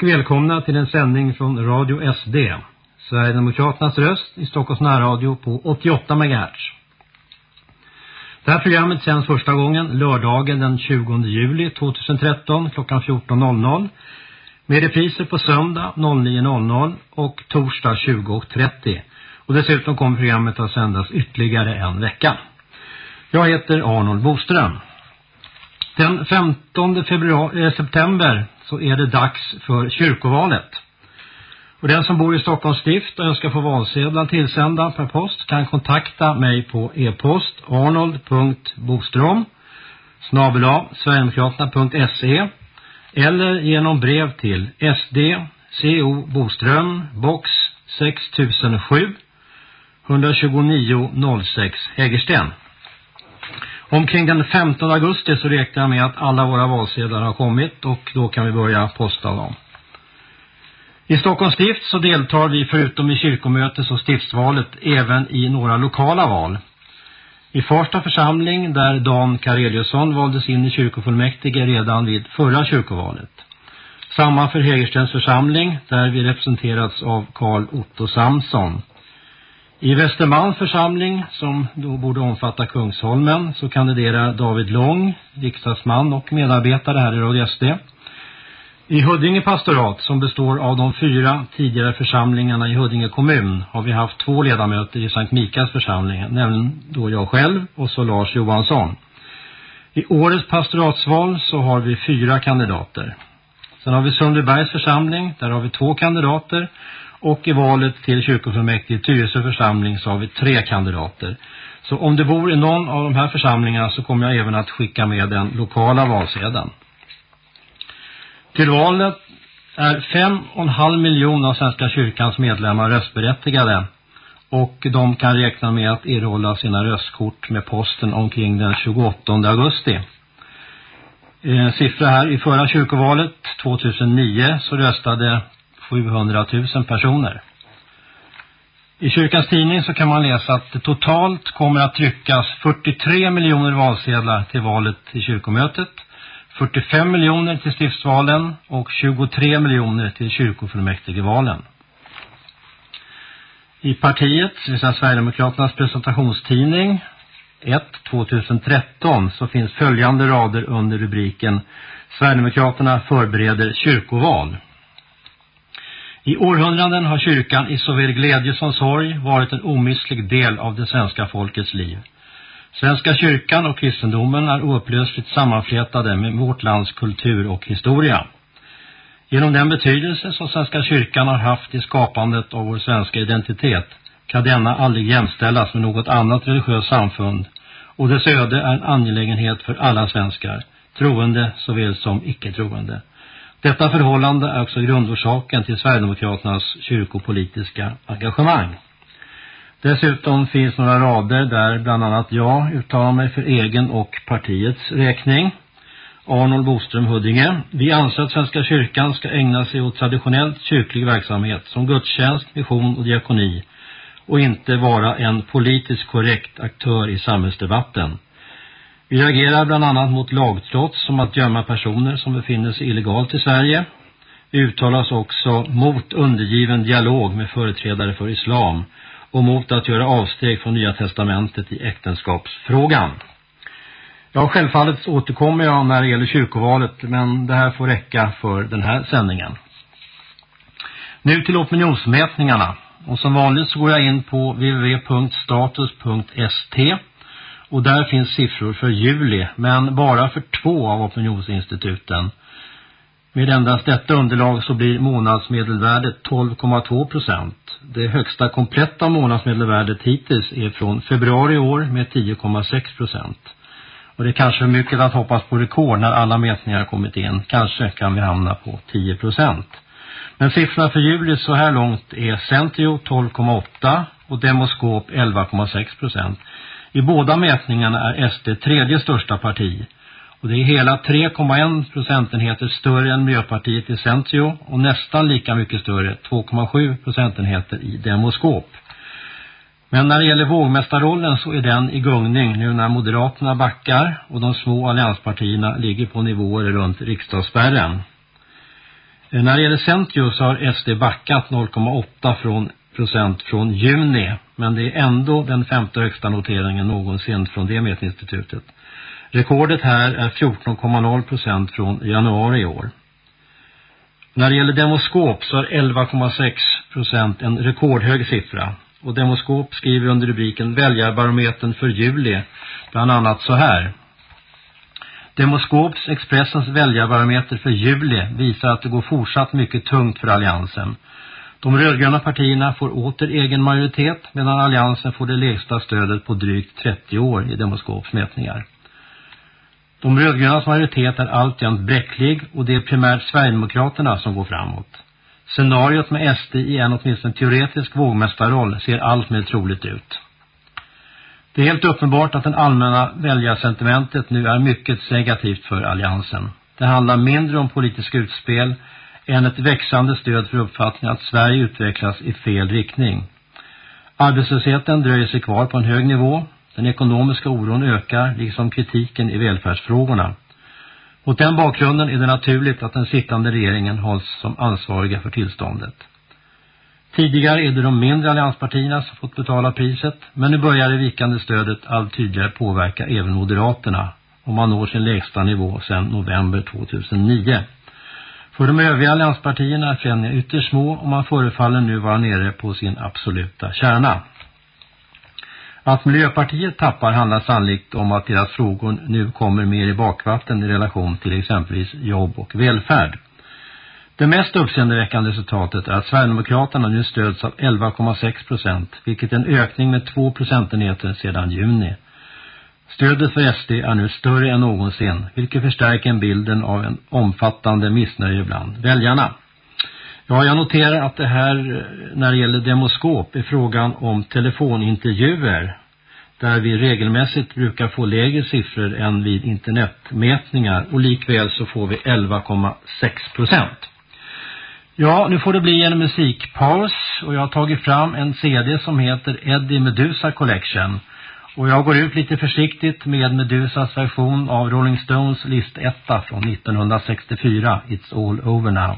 Och välkomna till en sändning från Radio SD, Sverigedemokraternas röst i Stockholms närradio på 88 MHz. Det här programmet sänds första gången lördagen den 20 juli 2013 klockan 14.00 med repriser på söndag 09.00 och torsdag 20.30. Och dessutom kommer programmet att sändas ytterligare en vecka. Jag heter Arnold Boström. Den 15 februari, eh, september så är det dags för kyrkovalet. Och den som bor i Stockholms stift och önskar få valsedlar tillsända per post kan kontakta mig på e-post arnold.bostrom sverigedemokraterna.se eller genom brev till SD CO Boström box 6007 129 06 Hägersten. Omkring den 15 augusti så räknar jag med att alla våra valsedlar har kommit och då kan vi börja posta dem. I Stockholms stift så deltar vi förutom i kyrkomötes och stiftsvalet även i några lokala val. I första församling där Dan Kareliusson valdes in i kyrkofullmäktige redan vid förra kyrkovalet. Samma för Hägerstens församling där vi representerats av Karl Otto Samson. I Västermans församling, som då borde omfatta Kungsholmen, så kandiderar David Lång, riksdagsman och medarbetare här i Radio SD. I Huddinge pastorat, som består av de fyra tidigare församlingarna i Huddinge kommun, har vi haft två ledamöter i Sankt Mikas församling, nämligen då jag själv och så Lars Johansson. I årets pastoratsval så har vi fyra kandidater. Sen har vi Sundbybergs församling, där har vi två kandidater och i valet till kyrkofullmäktige i Tyresö församling så har vi tre kandidater. Så om du bor i någon av de här församlingarna så kommer jag även att skicka med den lokala valsedeln. Till valet är fem och en halv miljon av Svenska kyrkans medlemmar röstberättigade och de kan räkna med att erhålla sina röstkort med posten omkring den 28 augusti. Eh, siffra här i förra kyrkovalet 2009 så röstade 700 000 personer. I kyrkans tidning så kan man läsa att det totalt kommer att tryckas 43 miljoner valsedlar till valet i kyrkomötet, 45 miljoner till stiftsvalen och 23 miljoner till kyrkofullmäktigevalen. I partiet, det vill säga Sverigedemokraternas presentationstidning 1 2013 så finns följande rader under rubriken Sverigedemokraterna förbereder kyrkoval. I århundraden har kyrkan i såväl glädje som sorg varit en omisslig del av det svenska folkets liv. Svenska kyrkan och kristendomen är oupplösligt sammanflätade med vårt lands kultur och historia. Genom den betydelse som Svenska kyrkan har haft i skapandet av vår svenska identitet kan denna aldrig jämställas med något annat religiöst samfund och dess öde är en angelägenhet för alla svenskar, troende såväl som icke-troende. Detta förhållande är också grundorsaken till Sverigedemokraternas kyrkopolitiska engagemang. Dessutom finns några rader där bland annat jag uttalar mig för egen och partiets räkning. Arnold Boström Huddinge. Vi anser att Svenska kyrkan ska ägna sig åt traditionellt kyrklig verksamhet som gudstjänst, mission och diakoni och inte vara en politiskt korrekt aktör i samhällsdebatten. Vi reagerar bland annat mot lagtrots som att gömma personer som befinner sig illegalt i Sverige. Vi uttalas också mot undergiven dialog med företrädare för islam och mot att göra avsteg från Nya testamentet i äktenskapsfrågan. Ja, självfallet återkommer jag när det gäller kyrkovalet, men det här får räcka för den här sändningen. Nu till opinionsmätningarna. Och som vanligt så går jag in på www.status.st och där finns siffror för juli, men bara för två av opinionsinstituten. Med endast detta underlag så blir månadsmedelvärdet 12,2 procent. Det högsta kompletta månadsmedelvärdet hittills är från februari i år med 10,6 procent. Och det är kanske mycket att hoppas på rekord när alla mätningar kommit in. Kanske kan vi hamna på 10 procent. Men siffrorna för juli så här långt är Centio 12,8 och Demoskop 11,6 procent. I båda mätningarna är SD tredje största parti och det är hela 3,1 procentenheter större än Miljöpartiet i Centio och nästan lika mycket större, 2,7 procentenheter i Demoskop. Men när det gäller vågmästarrollen så är den i gungning nu när Moderaterna backar och de små allianspartierna ligger på nivåer runt riksdagsspärren. Eh, när det gäller Centio så har SD backat 0,8 från procent från juni. Men det är ändå den femte högsta noteringen någonsin från det mätinstitutet. Rekordet här är 14,0 procent från januari i år. När det gäller Demoskop så är 11,6 procent en rekordhög siffra. Och Demoskop skriver under rubriken Väljarbarometern för juli bland annat så här. Demoskops Expressens väljarbarometer för juli visar att det går fortsatt mycket tungt för alliansen. De rödgröna partierna får åter egen majoritet medan alliansen får det lägsta stödet på drygt 30 år i Demoskops mätningar. De rödgrönas majoritet är alltjämt bräcklig och det är primärt Sverigedemokraterna som går framåt. Scenariot med SD i en åtminstone teoretisk vågmästarroll ser allt mer troligt ut. Det är helt uppenbart att den allmänna väljarsentimentet nu är mycket negativt för alliansen. Det handlar mindre om politiska utspel än ett växande stöd för uppfattningen att Sverige utvecklas i fel riktning. Arbetslösheten dröjer sig kvar på en hög nivå. Den ekonomiska oron ökar liksom kritiken i välfärdsfrågorna. Mot den bakgrunden är det naturligt att den sittande regeringen hålls som ansvariga för tillståndet. Tidigare är det de mindre allianspartierna som fått betala priset, men nu börjar det vikande stödet allt tydligare påverka även Moderaterna om man når sin lägsta nivå sedan november 2009. För de övriga allianspartierna är förändringar ytterst små och man förefaller nu vara nere på sin absoluta kärna. Att Miljöpartiet tappar handlar sannolikt om att deras frågor nu kommer mer i bakvatten i relation till exempelvis jobb och välfärd. Det mest uppseendeväckande resultatet är att Sverigedemokraterna nu stöds av 11,6 procent, vilket är en ökning med 2 procentenheter sedan juni. Stödet för SD är nu större än någonsin, vilket förstärker bilden av en omfattande missnöje bland väljarna. Ja, jag noterar att det här eh, när det gäller demoskop är frågan om telefonintervjuer där vi regelmässigt brukar få lägre siffror än vid internetmätningar och likväl så får vi 11,6 procent. Ja, nu får det bli en musikpaus och jag har tagit fram en CD som heter Eddie Medusa Collection. Och jag går ut lite försiktigt med Medusas version av Rolling Stones listetta från 1964, It's All Over Now.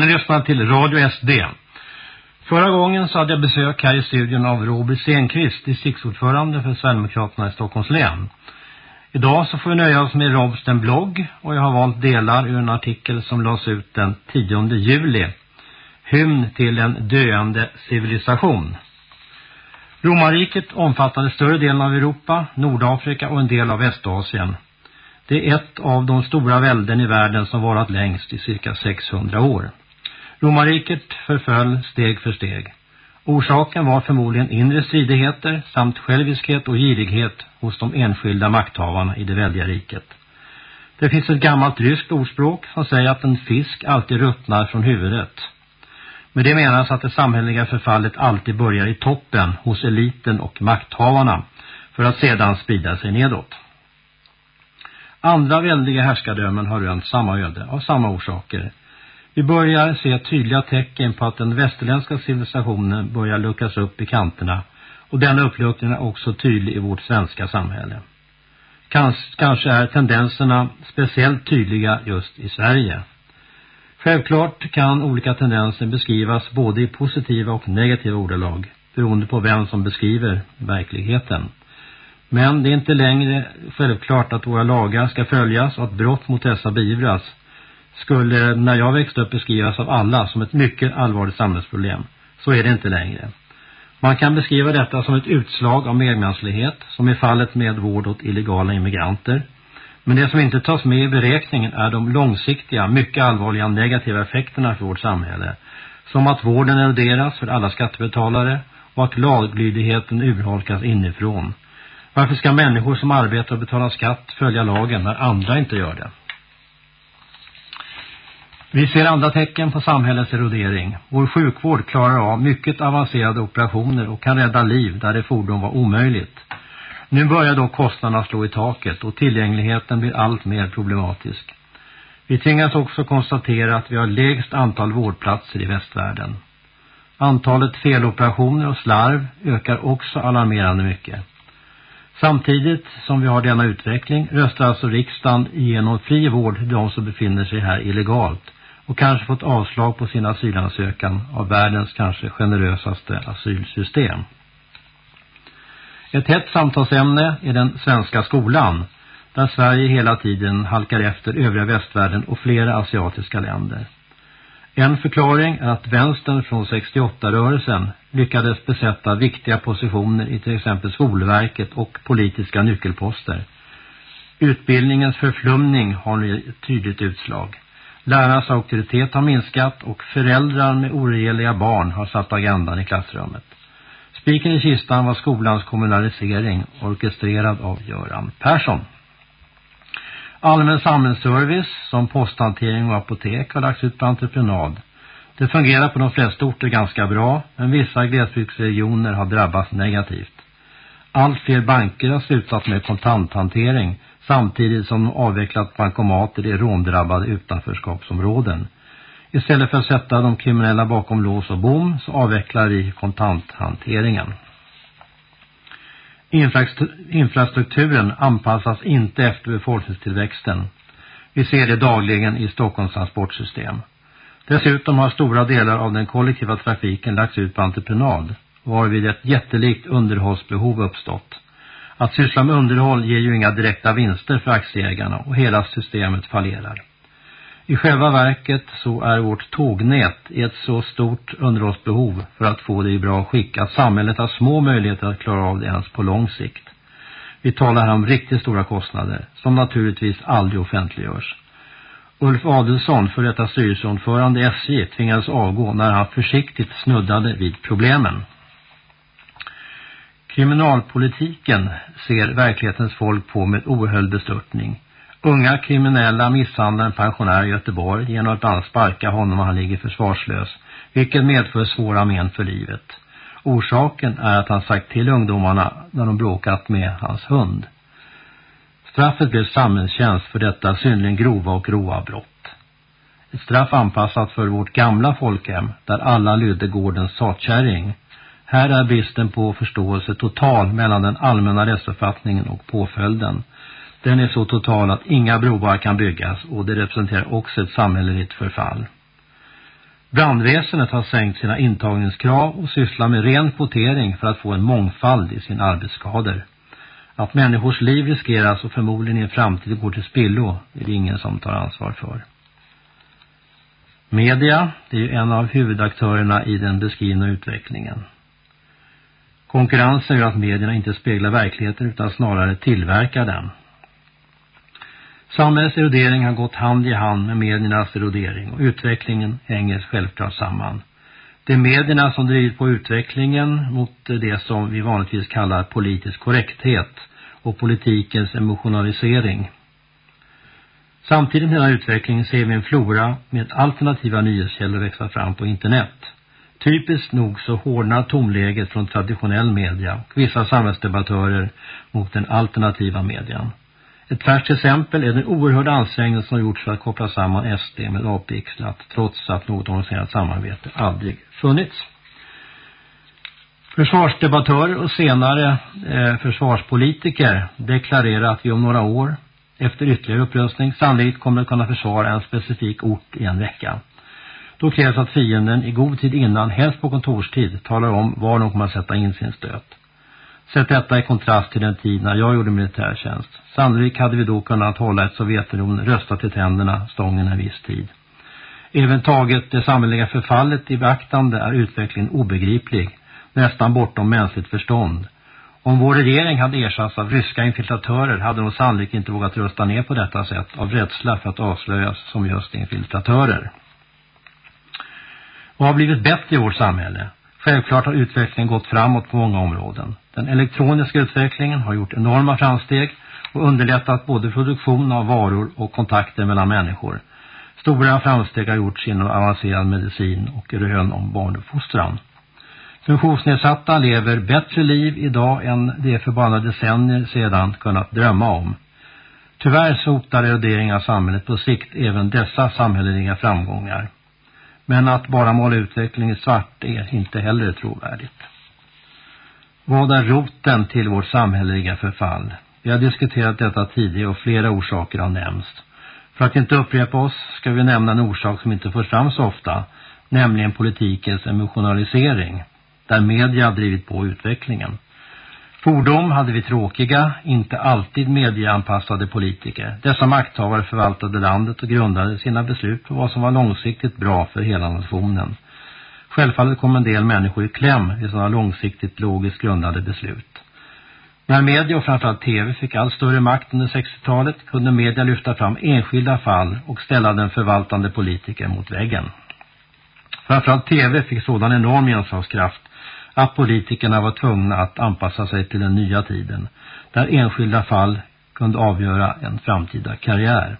Ni lyssnar till Radio SD. Förra gången så hade jag besök här i studion av Robert Stenqvist, distriktsordförande för Sverigedemokraterna i Stockholms län. Idag så får vi nöja oss med Robs den blogg och jag har valt delar ur en artikel som lades ut den 10 juli. Hymn till en döende civilisation. Romarriket omfattade större delen av Europa, Nordafrika och en del av Västasien. Det är ett av de stora välden i världen som varat längst i cirka 600 år. Romarriket förföll steg för steg. Orsaken var förmodligen inre stridigheter samt själviskhet och girighet hos de enskilda makthavarna i det väldiga riket. Det finns ett gammalt ryskt ordspråk som säger att en fisk alltid ruttnar från huvudet. Med det menas att det samhälleliga förfallet alltid börjar i toppen hos eliten och makthavarna för att sedan sprida sig nedåt. Andra väldiga härskardömen har rönt samma öde av samma orsaker. Vi börjar se tydliga tecken på att den västerländska civilisationen börjar luckras upp i kanterna och denna uppluckring är också tydlig i vårt svenska samhälle. Kans kanske är tendenserna speciellt tydliga just i Sverige. Självklart kan olika tendenser beskrivas både i positiva och negativa ordalag beroende på vem som beskriver verkligheten. Men det är inte längre självklart att våra lagar ska följas och att brott mot dessa beivras skulle när jag växte upp beskrivas av alla som ett mycket allvarligt samhällsproblem. Så är det inte längre. Man kan beskriva detta som ett utslag av medmänsklighet som i fallet med vård åt illegala immigranter. Men det som inte tas med i beräkningen är de långsiktiga, mycket allvarliga negativa effekterna för vårt samhälle. Som att vården eroderas för alla skattebetalare och att laglydigheten urholkas inifrån. Varför ska människor som arbetar och betalar skatt följa lagen när andra inte gör det? Vi ser andra tecken på samhällets erodering. Vår sjukvård klarar av mycket avancerade operationer och kan rädda liv där det fordon var omöjligt. Nu börjar då kostnaderna slå i taket och tillgängligheten blir allt mer problematisk. Vi tvingas också konstatera att vi har lägst antal vårdplatser i västvärlden. Antalet feloperationer och slarv ökar också alarmerande mycket. Samtidigt som vi har denna utveckling röstar alltså riksdagen igenom fri vård till de som befinner sig här illegalt och kanske fått avslag på sin asylansökan av världens kanske generösaste asylsystem. Ett hett samtalsämne är den svenska skolan där Sverige hela tiden halkar efter övriga västvärlden och flera asiatiska länder. En förklaring är att vänstern från 68-rörelsen lyckades besätta viktiga positioner i till exempel Skolverket och politiska nyckelposter. Utbildningens förflumning har nu ett tydligt utslag. Lärarnas auktoritet har minskat och föräldrar med oregeliga barn har satt agendan i klassrummet. Spiken i kistan var skolans kommunalisering orkestrerad av Göran Persson. Allmän samhällsservice som posthantering och apotek har lagts ut på entreprenad. Det fungerar på de flesta orter ganska bra, men vissa glesbygdsregioner har drabbats negativt. Allt fler banker har slutat med kontanthantering samtidigt som de avvecklat bankomater i råndrabbade utanförskapsområden. Istället för att sätta de kriminella bakom lås och bom så avvecklar vi kontanthanteringen. Infrastrukturen anpassas inte efter befolkningstillväxten. Vi ser det dagligen i Stockholms transportsystem. Dessutom har stora delar av den kollektiva trafiken lagts ut på entreprenad, varvid ett jättelikt underhållsbehov uppstått. Att syssla med underhåll ger ju inga direkta vinster för aktieägarna och hela systemet fallerar. I själva verket så är vårt tågnät i ett så stort underhållsbehov för att få det i bra skick att samhället har små möjligheter att klara av det ens på lång sikt. Vi talar här om riktigt stora kostnader som naturligtvis aldrig offentliggörs. Ulf Adelsson, för detta styrelseordförande i SJ, tvingades avgå när han försiktigt snuddade vid problemen. Kriminalpolitiken ser verklighetens folk på med oerhörd bestörtning. Unga kriminella misshandlar en pensionär i Göteborg genom att bland sparka honom och han ligger försvarslös, vilket medför svåra men för livet. Orsaken är att han sagt till ungdomarna när de bråkat med hans hund. Straffet blev samhällstjänst för detta synnerligen grova och grova brott. Ett straff anpassat för vårt gamla folkhem där alla lydde gårdens satkärring. Här är bristen på förståelse total mellan den allmänna rättsuppfattningen och påföljden. Den är så total att inga broar kan byggas och det representerar också ett samhälleligt förfall. Brandväsendet har sänkt sina intagningskrav och sysslar med ren kvotering för att få en mångfald i sin arbetsskador. Att människors liv riskeras och förmodligen i en framtid går till spillo är det ingen som tar ansvar för. Media, det är ju en av huvudaktörerna i den beskrivna utvecklingen. Konkurrensen gör att medierna inte speglar verkligheten utan snarare tillverkar den. Samhällets erodering har gått hand i hand med mediernas erodering och utvecklingen hänger självklart samman. Det är medierna som drivit på utvecklingen mot det som vi vanligtvis kallar politisk korrekthet och politikens emotionalisering. Samtidigt med denna utveckling ser vi en flora med alternativa nyhetskällor växa fram på internet. Typiskt nog så hårdnar tomläget från traditionell media och vissa samhällsdebattörer mot den alternativa median. Ett färskt exempel är den oerhörda ansträngning som gjorts för att koppla samman SD med avpixlat trots att något organiserat samarbete aldrig funnits. Försvarsdebattörer och senare eh, försvarspolitiker deklarerar att vi om några år efter ytterligare upprustning, sannolikt kommer att kunna försvara en specifik ort i en vecka. Då krävs att fienden i god tid innan, helst på kontorstid, talar om var de kommer att sätta in sin stöt. Sätt detta i kontrast till den tid när jag gjorde militärtjänst. Sannolikt hade vi då kunnat hålla ett Sovjetunionen röstat till tänderna stången en viss tid. Även taget det samhälleliga förfallet i beaktande är utvecklingen obegriplig, nästan bortom mänskligt förstånd. Om vår regering hade ersatts av ryska infiltratörer hade de sannolikt inte vågat rösta ner på detta sätt av rädsla för att avslöjas som just infiltratörer och har blivit bättre i vårt samhälle? Självklart har utvecklingen gått framåt på många områden. Den elektroniska utvecklingen har gjort enorma framsteg och underlättat både produktion av varor och kontakter mellan människor. Stora framsteg har gjorts inom avancerad medicin och rön om barnuppfostran. Funktionsnedsatta lever bättre liv idag än det för bara några decennier sedan kunnat drömma om. Tyvärr så hotar erodering av samhället på sikt även dessa samhälleliga framgångar. Men att bara måla utveckling i svart är inte heller trovärdigt. Vad är roten till vårt samhälleliga förfall? Vi har diskuterat detta tidigare och flera orsaker har nämnts. För att inte upprepa oss ska vi nämna en orsak som inte förs fram så ofta, nämligen politikens emotionalisering, där media drivit på utvecklingen. Fordom hade vi tråkiga, inte alltid medieanpassade politiker. Dessa makthavare förvaltade landet och grundade sina beslut på vad som var långsiktigt bra för hela nationen. Självfallet kom en del människor i kläm vid sådana långsiktigt logiskt grundade beslut. När media och framförallt tv fick allt större makt under 60-talet kunde media lyfta fram enskilda fall och ställa den förvaltande politiker mot väggen. Framförallt tv fick sådan enorm genomslagskraft att politikerna var tvungna att anpassa sig till den nya tiden, där enskilda fall kunde avgöra en framtida karriär.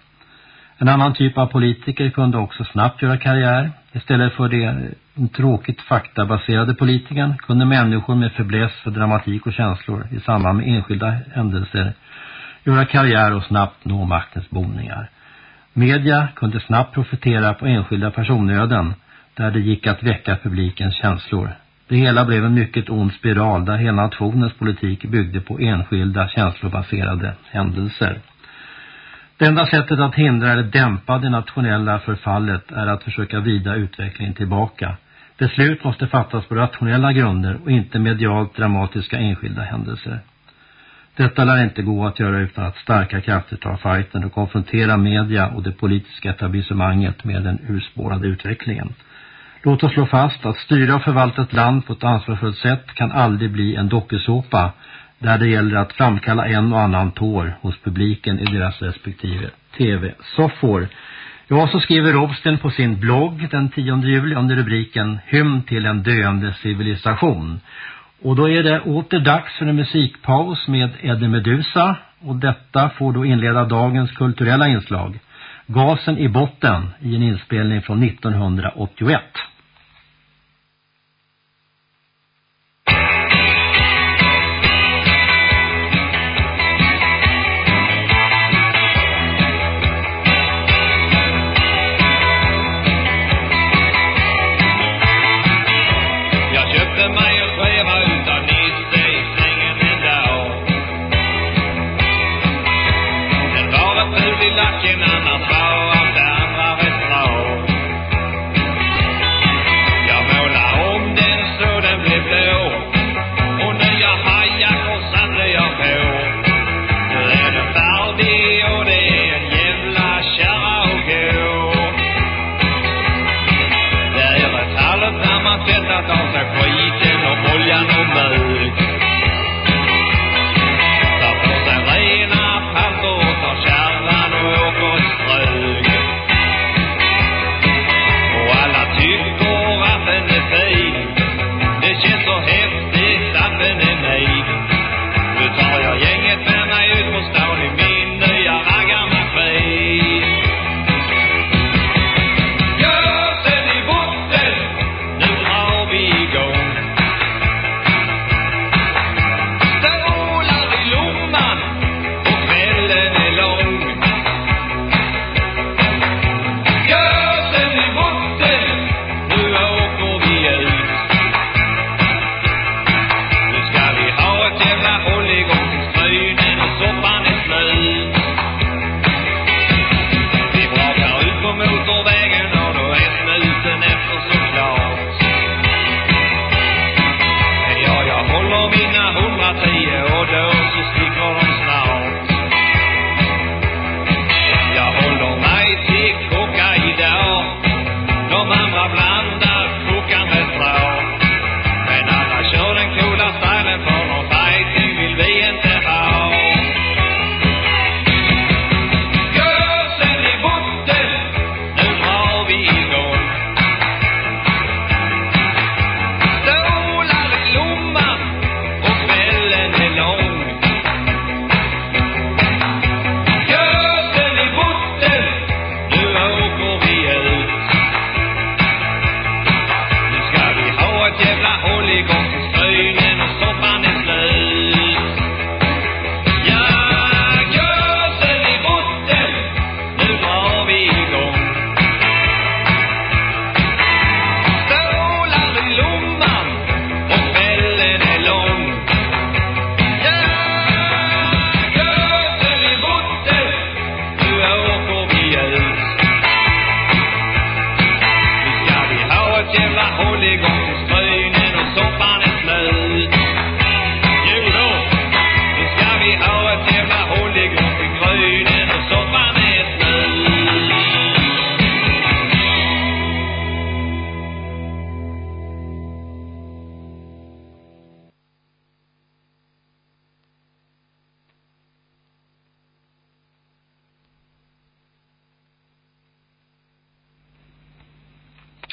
En annan typ av politiker kunde också snabbt göra karriär. Istället för det tråkigt faktabaserade politikern kunde människor med förbläs för dramatik och känslor i samband med enskilda händelser göra karriär och snabbt nå maktens boningar. Media kunde snabbt profitera på enskilda personöden där det gick att väcka publikens känslor. Det hela blev en mycket ond spiral där hela nationens politik byggde på enskilda känslobaserade händelser. Det enda sättet att hindra eller dämpa det nationella förfallet är att försöka vida utvecklingen tillbaka. Beslut måste fattas på rationella grunder och inte medialt dramatiska enskilda händelser. Detta lär inte gå att göra utan att starka krafter tar fighten och konfrontera media och det politiska etablissemanget med den urspårade utvecklingen. Låt oss slå fast att styra och förvalta ett land på ett ansvarsfullt sätt kan aldrig bli en dokusåpa där det gäller att framkalla en och annan tår hos publiken i deras respektive tv-soffor. Ja, så skriver Robsten på sin blogg den 10 juli under rubriken Hymn till en döende civilisation. Och då är det åter dags för en musikpaus med Eddie Medusa och detta får då inleda dagens kulturella inslag. Gasen i botten i en inspelning från 1981. dans un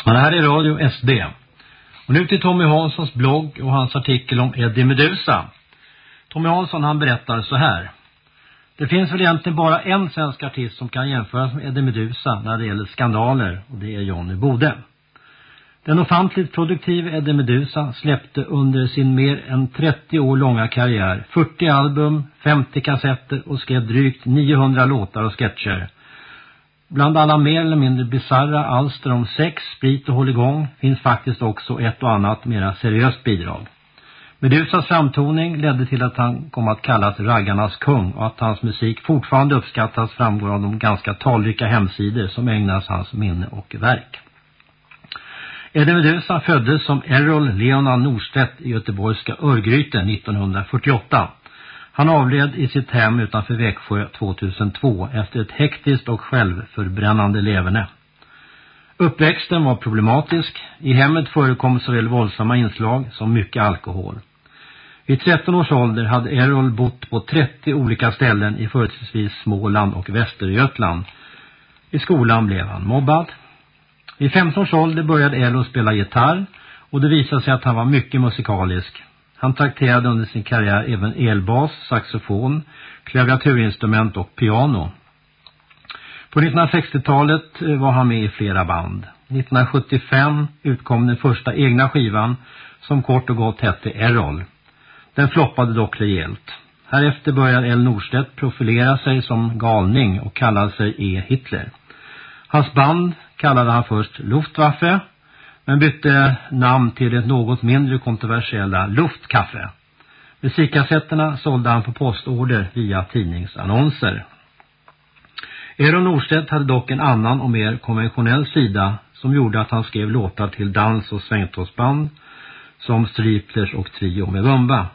Ja, det här är Radio SD. Och nu till Tommy Hanssons blogg och hans artikel om Eddie Medusa. Tommy Hansson han berättar så här. Det finns väl egentligen bara en svensk artist som kan jämföras med Eddie Medusa när det gäller skandaler och det är Johnny Bode. Den ofantligt produktiva Eddie Medusa släppte under sin mer än 30 år långa karriär 40 album, 50 kassetter och skrev drygt 900 låtar och sketcher. Bland alla mer eller mindre bizarra alster om sex, sprit och hålligång finns faktiskt också ett och annat mera seriöst bidrag. Medusas framtoning ledde till att han kom att kallas raggarnas kung och att hans musik fortfarande uppskattas framgår av de ganska talrika hemsidor som ägnas hans minne och verk. Eddie Medusa föddes som Errol Leonard Norstedt i göteborgska Örgryte 1948. Han avled i sitt hem utanför Växjö 2002 efter ett hektiskt och självförbrännande leverne. Uppväxten var problematisk. I hemmet förekom såväl våldsamma inslag som mycket alkohol. Vid 13 års ålder hade Errol bott på 30 olika ställen i företrädesvis Småland och Västergötland. I skolan blev han mobbad. Vid 15 års ålder började Errol spela gitarr och det visade sig att han var mycket musikalisk. Han trakterade under sin karriär även elbas, saxofon, klaviaturinstrument och piano. På 1960-talet eh, var han med i flera band. 1975 utkom den första egna skivan som kort och gott hette Errol. Den floppade dock rejält. Härefter började El Norstedt profilera sig som galning och kallade sig E. Hitler. Hans band kallade han först Luftwaffe men bytte namn till det något mindre kontroversiella Luftkaffe. Musikkassetterna sålde han på postorder via tidningsannonser. Eron Norstedt hade dock en annan och mer konventionell sida som gjorde att han skrev låtar till dans- och svängtåsband som Striplers och Trio med Bumba.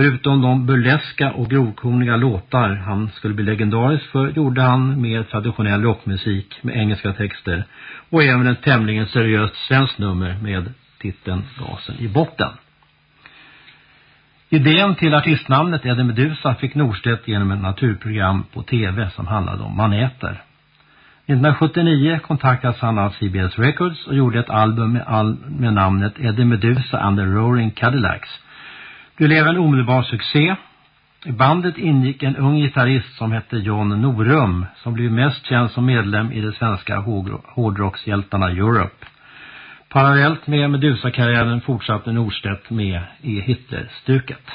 Förutom de burleska och grovkorniga låtar han skulle bli legendarisk för gjorde han mer traditionell rockmusik med engelska texter och även ett tämligen seriöst svenskt nummer med titeln Gasen i botten. Idén till artistnamnet Eddie Medusa fick Norstedt genom ett naturprogram på tv som handlade om maneter. 1979 kontaktades han av CBS Records och gjorde ett album med, all, med namnet Eddie Medusa and the Roaring Cadillacs- blev en omedelbar succé. I bandet ingick en ung gitarrist som hette John Norum som blev mest känd som medlem i de svenska hårdrockshjältarna Europe. Parallellt med Medusa-karriären fortsatte Norstedt med i Hitler-stuket.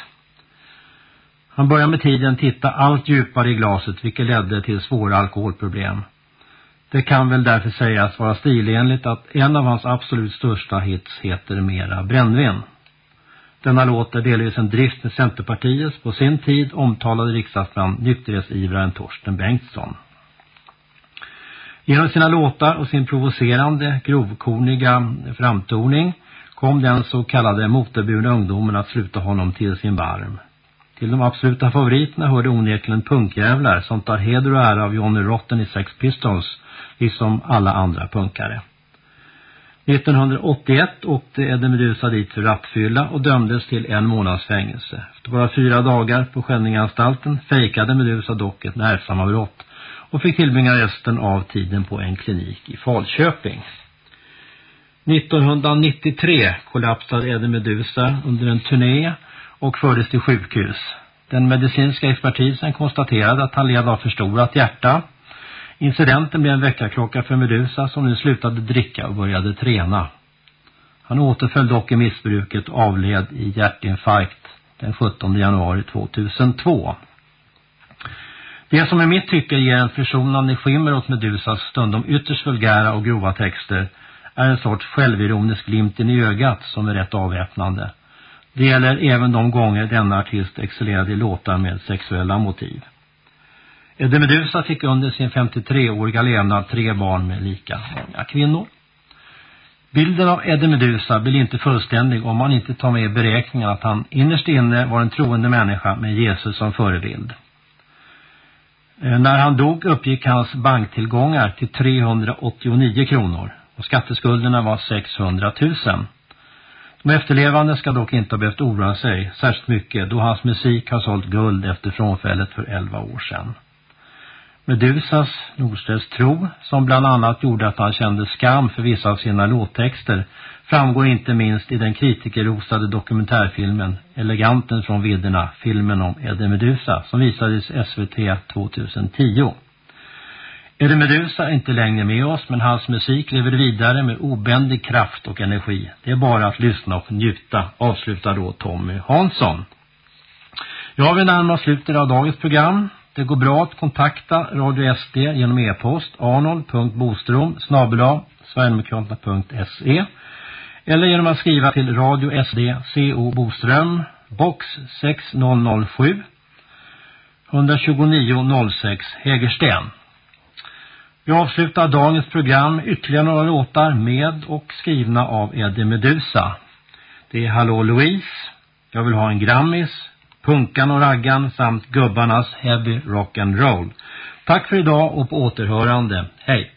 Han började med tiden titta allt djupare i glaset vilket ledde till svåra alkoholproblem. Det kan väl därför sägas vara stilenligt att en av hans absolut största hits heter Mera brännvin. Denna låt är delvis en drift med Centerpartiets på sin tid omtalade riksdagsman nykterhetsivraren Torsten Bengtsson. Genom sina låtar och sin provocerande, grovkorniga framtoning kom den så kallade motorburna ungdomen att sluta honom till sin varm. Till de absoluta favoriterna hörde onekligen punkjävlar som tar heder och ära av Johnny Rotten i Sex Pistols, liksom alla andra punkare. 1981 åkte Eddie Medusa dit för rattfylla och dömdes till en månads fängelse. Efter bara fyra dagar på Skänninganstalten fejkade Medusa dock ett nervsammanbrott och fick tillbringa resten av tiden på en klinik i Falköping. 1993 kollapsade Eddie Medusa under en turné och fördes till sjukhus. Den medicinska expertisen konstaterade att han led av förstorat hjärta Incidenten blev en väckarklocka för Medusa som nu slutade dricka och började träna. Han återföll dock i missbruket och avled i hjärtinfarkt den 17 januari 2002. Det som i mitt tycke ger en försonande skimmer åt Medusas stundom ytterst vulgära och grova texter är en sorts självironisk glimten i ögat som är rätt avväpnande. Det gäller även de gånger denna artist excellerade i låtar med sexuella motiv. Eh, Eddie Medusa fick under sin 53-åriga levnad tre barn med lika många kvinnor. Bilden av Eddie Medusa blir inte fullständig om man inte tar med i beräkningen att han innerst inne var en troende människa med Jesus som förebild. Eh, när han dog uppgick hans banktillgångar till 389 kronor och skatteskulderna var 600 000. De efterlevande ska dock inte ha behövt oroa sig särskilt mycket då hans musik har sålt guld efter frånfället för 11 år sedan. Medusas Nordstedts tro, som bland annat gjorde att han kände skam för vissa av sina låttexter, framgår inte minst i den kritikerrosade dokumentärfilmen Eleganten från vidderna, filmen om Eddie Medusa, som visades i SVT 2010. Eddie Medusa är inte längre med oss, men hans musik lever vidare med obändig kraft och energi. Det är bara att lyssna och njuta, avslutar då Tommy Hansson. Ja, vi närmar oss slutet av dagens program. Det går bra att kontakta Radio SD genom e-post arnold.bostrom sverigedemokraterna.se eller genom att skriva till Radio SD CO Boström box 6007 12906 Hägersten. Vi avslutar dagens program ytterligare några låtar med och skrivna av Eddie Medusa. Det är Hallå Louise, Jag vill ha en Grammis, Punkan och Raggan samt Gubbarnas Heavy Rock and Roll. Tack för idag och på återhörande. Hej!